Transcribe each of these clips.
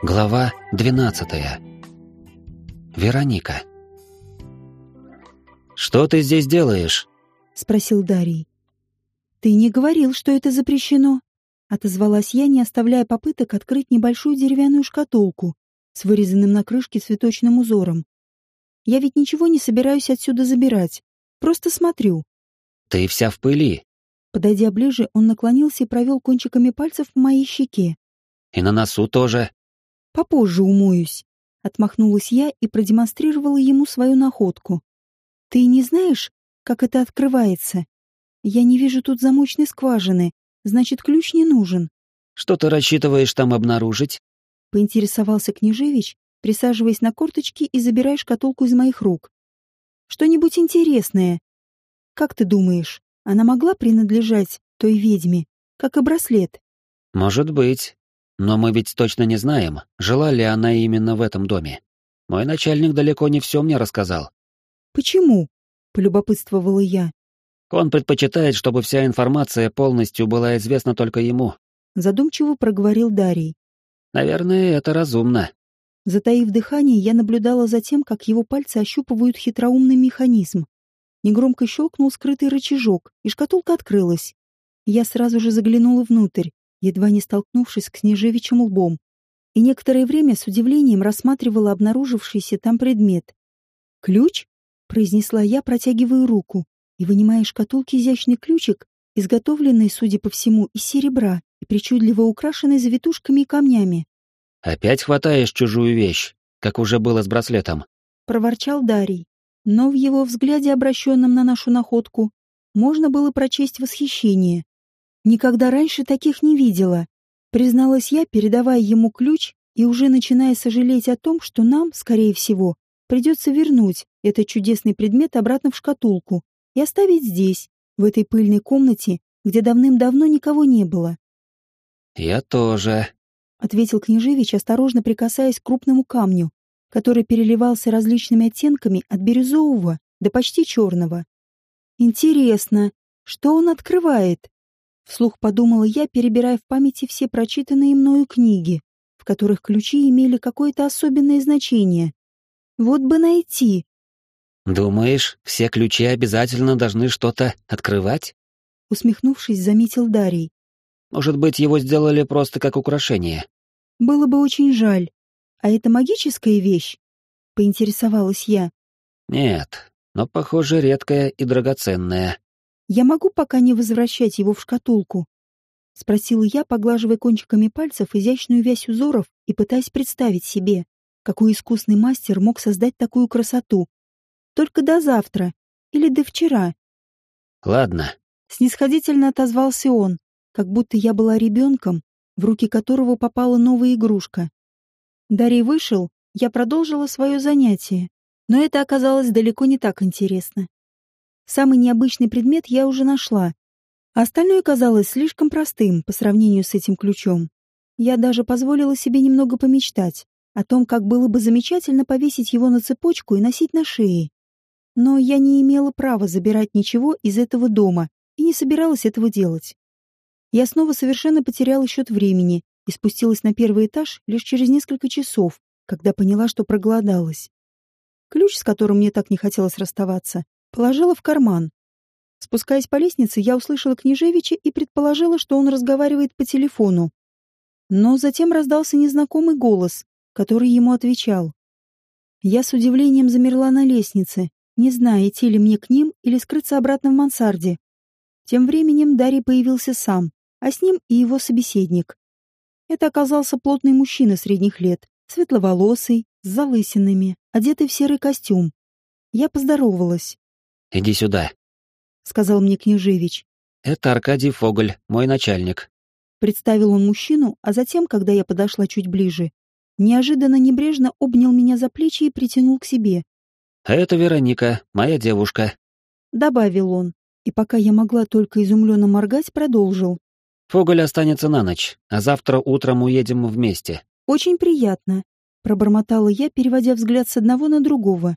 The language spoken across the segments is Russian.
Глава 12. Вероника. «Что ты здесь делаешь?» — спросил Дарий. «Ты не говорил, что это запрещено?» — отозвалась я, не оставляя попыток открыть небольшую деревянную шкатулку с вырезанным на крышке цветочным узором. «Я ведь ничего не собираюсь отсюда забирать. Просто смотрю». «Ты вся в пыли». Подойдя ближе, он наклонился и провел кончиками пальцев по моей щеке. «И на носу тоже». Попозже умоюсь. Отмахнулась я и продемонстрировала ему свою находку. Ты не знаешь, как это открывается? Я не вижу тут замочной скважины, значит, ключ не нужен. Что ты рассчитываешь там обнаружить? Поинтересовался княжевич, присаживаясь на корточки и забирая шкатулку из моих рук. Что-нибудь интересное. Как ты думаешь, она могла принадлежать той ведьме, как и браслет? Может быть. Но мы ведь точно не знаем, жила ли она именно в этом доме. Мой начальник далеко не все мне рассказал. «Почему?» — полюбопытствовала я. «Он предпочитает, чтобы вся информация полностью была известна только ему», — задумчиво проговорил Дарий. «Наверное, это разумно». Затаив дыхание, я наблюдала за тем, как его пальцы ощупывают хитроумный механизм. Негромко щелкнул скрытый рычажок, и шкатулка открылась. Я сразу же заглянула внутрь едва не столкнувшись с княжевичем лбом, и некоторое время с удивлением рассматривала обнаружившийся там предмет. «Ключ?» — произнесла я, протягивая руку, и вынимая из шкатулки изящный ключик, изготовленный, судя по всему, из серебра и причудливо украшенный завитушками и камнями. «Опять хватаешь чужую вещь, как уже было с браслетом?» — проворчал Дарий. Но в его взгляде, обращенном на нашу находку, можно было прочесть восхищение. Никогда раньше таких не видела. Призналась я, передавая ему ключ и уже начиная сожалеть о том, что нам, скорее всего, придется вернуть этот чудесный предмет обратно в шкатулку и оставить здесь, в этой пыльной комнате, где давным-давно никого не было. «Я тоже», — ответил княжевич, осторожно прикасаясь к крупному камню, который переливался различными оттенками от бирюзового до почти черного. «Интересно, что он открывает?» Вслух подумала я, перебирая в памяти все прочитанные мною книги, в которых ключи имели какое-то особенное значение. Вот бы найти. «Думаешь, все ключи обязательно должны что-то открывать?» Усмехнувшись, заметил Дарий. «Может быть, его сделали просто как украшение?» «Было бы очень жаль. А это магическая вещь?» Поинтересовалась я. «Нет, но, похоже, редкая и драгоценная», «Я могу пока не возвращать его в шкатулку?» — спросила я, поглаживая кончиками пальцев изящную вязь узоров и пытаясь представить себе, какой искусный мастер мог создать такую красоту. Только до завтра или до вчера. «Ладно», — снисходительно отозвался он, как будто я была ребенком, в руки которого попала новая игрушка. Дарий вышел, я продолжила свое занятие, но это оказалось далеко не так интересно. Самый необычный предмет я уже нашла. Остальное казалось слишком простым по сравнению с этим ключом. Я даже позволила себе немного помечтать о том, как было бы замечательно повесить его на цепочку и носить на шее. Но я не имела права забирать ничего из этого дома и не собиралась этого делать. Я снова совершенно потеряла счет времени и спустилась на первый этаж лишь через несколько часов, когда поняла, что проголодалась. Ключ, с которым мне так не хотелось расставаться, Положила в карман. Спускаясь по лестнице, я услышала Княжевича и предположила, что он разговаривает по телефону. Но затем раздался незнакомый голос, который ему отвечал. Я с удивлением замерла на лестнице, не зная, идти ли мне к ним или скрыться обратно в мансарде. Тем временем Дарий появился сам, а с ним и его собеседник. Это оказался плотный мужчина средних лет, светловолосый, с залысинами, одетый в серый костюм. Я поздоровалась. Иди сюда», — сказал мне княжевич. «Это Аркадий Фоголь, мой начальник». Представил он мужчину, а затем, когда я подошла чуть ближе, неожиданно небрежно обнял меня за плечи и притянул к себе. «А это Вероника, моя девушка», — добавил он, и пока я могла только изумленно моргать, продолжил. «Фоголь останется на ночь, а завтра утром уедем вместе». «Очень приятно», — пробормотала я, переводя взгляд с одного на другого.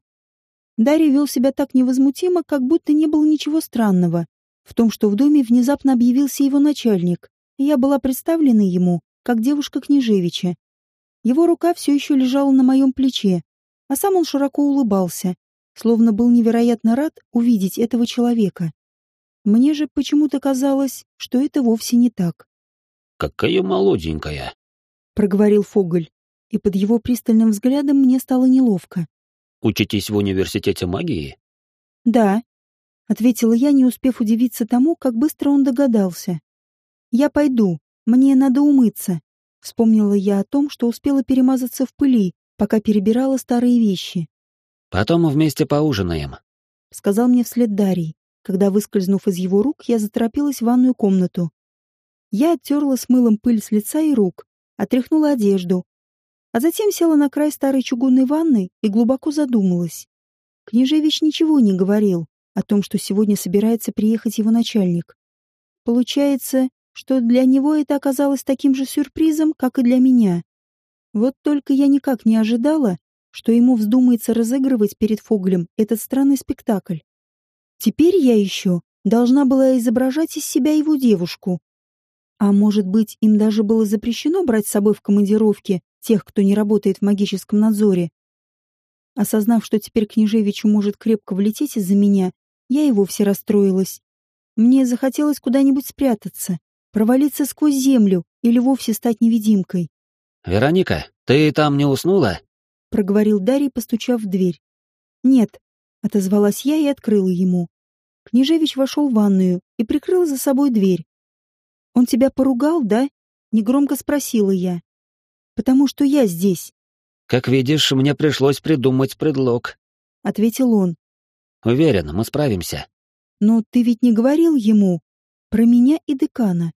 Дарья вел себя так невозмутимо, как будто не было ничего странного в том, что в доме внезапно объявился его начальник, и я была представлена ему как девушка Княжевича. Его рука все еще лежала на моем плече, а сам он широко улыбался, словно был невероятно рад увидеть этого человека. Мне же почему-то казалось, что это вовсе не так. «Какая молоденькая!» — проговорил Фоголь, и под его пристальным взглядом мне стало неловко. «Учитесь в университете магии?» «Да», — ответила я, не успев удивиться тому, как быстро он догадался. «Я пойду, мне надо умыться», — вспомнила я о том, что успела перемазаться в пыли, пока перебирала старые вещи. «Потом вместе поужинаем», — сказал мне вслед Дарий, когда, выскользнув из его рук, я заторопилась в ванную комнату. Я оттерла с мылом пыль с лица и рук, отряхнула одежду, а затем села на край старой чугунной ванны и глубоко задумалась. Княжевич ничего не говорил о том, что сегодня собирается приехать его начальник. Получается, что для него это оказалось таким же сюрпризом, как и для меня. Вот только я никак не ожидала, что ему вздумается разыгрывать перед Фоглем этот странный спектакль. Теперь я еще должна была изображать из себя его девушку. А может быть, им даже было запрещено брать с собой в командировке тех, кто не работает в магическом надзоре. Осознав, что теперь княжевичу может крепко влететь из-за меня, я и вовсе расстроилась. Мне захотелось куда-нибудь спрятаться, провалиться сквозь землю или вовсе стать невидимкой. «Вероника, ты там не уснула?» — проговорил Дарий, постучав в дверь. «Нет», — отозвалась я и открыла ему. Княжевич вошел в ванную и прикрыл за собой дверь. «Он тебя поругал, да?» — негромко спросила я. «Потому что я здесь». «Как видишь, мне пришлось придумать предлог», — ответил он. «Уверен, мы справимся». «Но ты ведь не говорил ему про меня и декана?»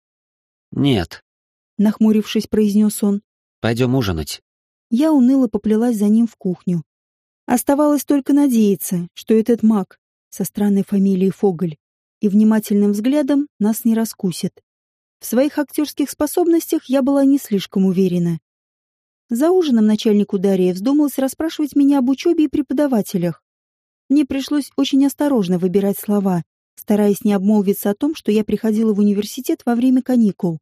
«Нет», — нахмурившись, произнес он. «Пойдем ужинать». Я уныло поплелась за ним в кухню. Оставалось только надеяться, что этот маг со странной фамилией Фоголь и внимательным взглядом нас не раскусит. В своих актерских способностях я была не слишком уверена. За ужином начальник Дарья вздумалась расспрашивать меня об учебе и преподавателях. Мне пришлось очень осторожно выбирать слова, стараясь не обмолвиться о том, что я приходила в университет во время каникул.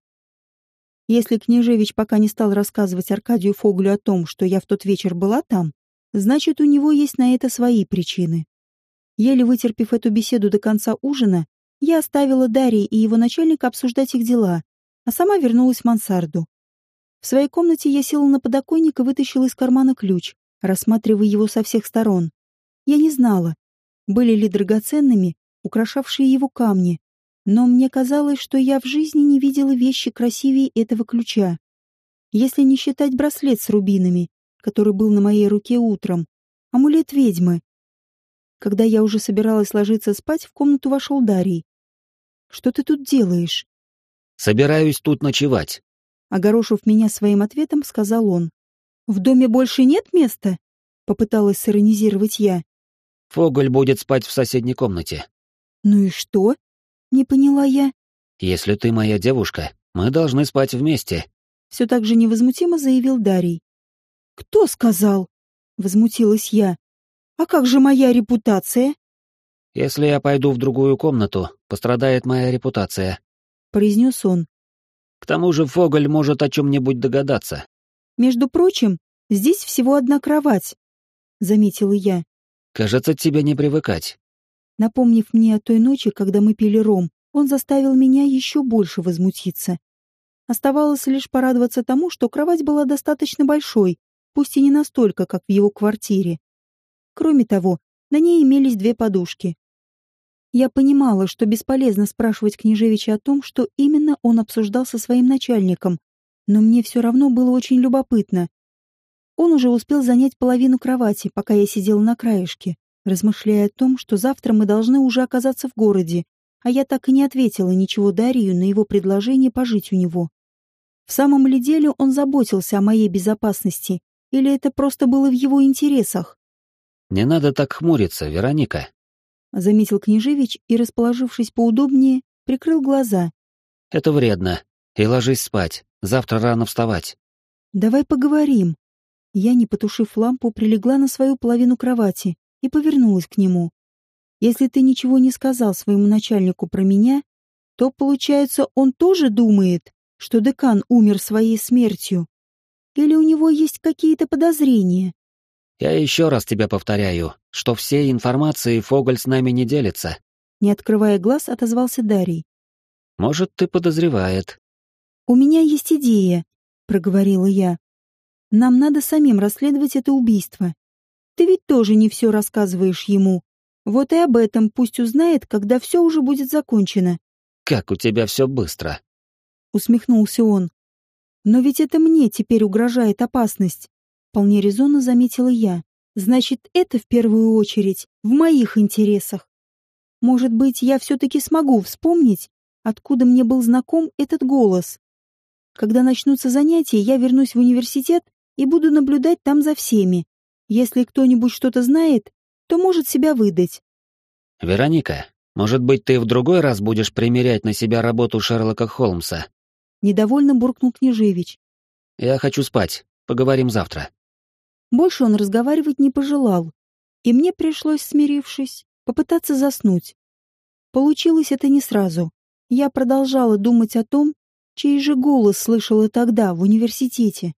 Если Княжевич пока не стал рассказывать Аркадию Фоглю о том, что я в тот вечер была там, значит, у него есть на это свои причины. Еле вытерпев эту беседу до конца ужина, я оставила Дарьи и его начальника обсуждать их дела, а сама вернулась в мансарду. В своей комнате я села на подоконник и вытащила из кармана ключ, рассматривая его со всех сторон. Я не знала, были ли драгоценными украшавшие его камни, но мне казалось, что я в жизни не видела вещи красивее этого ключа. Если не считать браслет с рубинами, который был на моей руке утром, амулет ведьмы. Когда я уже собиралась ложиться спать, в комнату вошел Дарий. Что ты тут делаешь?» «Собираюсь тут ночевать». Огорошив меня своим ответом, сказал он. «В доме больше нет места?» Попыталась сиронизировать я. «Фоголь будет спать в соседней комнате». «Ну и что?» Не поняла я. «Если ты моя девушка, мы должны спать вместе», — все так же невозмутимо заявил Дарий. «Кто сказал?» — возмутилась я. «А как же моя репутация?» «Если я пойду в другую комнату, пострадает моя репутация», — произнес он. «К тому же Фоголь может о чем-нибудь догадаться». «Между прочим, здесь всего одна кровать», — заметила я. «Кажется, тебе не привыкать». Напомнив мне о той ночи, когда мы пили ром, он заставил меня еще больше возмутиться. Оставалось лишь порадоваться тому, что кровать была достаточно большой, пусть и не настолько, как в его квартире. Кроме того, на ней имелись две подушки, я понимала, что бесполезно спрашивать княжевича о том, что именно он обсуждал со своим начальником, но мне все равно было очень любопытно. Он уже успел занять половину кровати, пока я сидела на краешке, размышляя о том, что завтра мы должны уже оказаться в городе, а я так и не ответила ничего Дарью на его предложение пожить у него. В самом ли деле он заботился о моей безопасности, или это просто было в его интересах? «Не надо так хмуриться, Вероника», заметил княжевич и, расположившись поудобнее, прикрыл глаза. Это вредно. И ложись спать. Завтра рано вставать. Давай поговорим. Я, не потушив лампу, прилегла на свою половину кровати и повернулась к нему. Если ты ничего не сказал своему начальнику про меня, то, получается, он тоже думает, что декан умер своей смертью. Или у него есть какие-то подозрения? Я еще раз тебе повторяю, что всей информацией Фоголь с нами не делится. Не открывая глаз, отозвался Дарий. Может, ты подозревает. У меня есть идея, проговорила я. Нам надо самим расследовать это убийство. Ты ведь тоже не все рассказываешь ему. Вот и об этом пусть узнает, когда все уже будет закончено. Как у тебя все быстро. Усмехнулся он. Но ведь это мне теперь угрожает опасность. Вполне резонно заметила я. Значит, это в первую очередь в моих интересах. Может быть, я все-таки смогу вспомнить, откуда мне был знаком этот голос. Когда начнутся занятия, я вернусь в университет и буду наблюдать там за всеми. Если кто-нибудь что-то знает, то может себя выдать. Вероника, может быть, ты в другой раз будешь примерять на себя работу Шерлока Холмса? Недовольно буркнул Княжевич. Я хочу спать. Поговорим завтра. Больше он разговаривать не пожелал, и мне пришлось, смирившись, попытаться заснуть. Получилось это не сразу. Я продолжала думать о том, чей же голос слышала тогда в университете.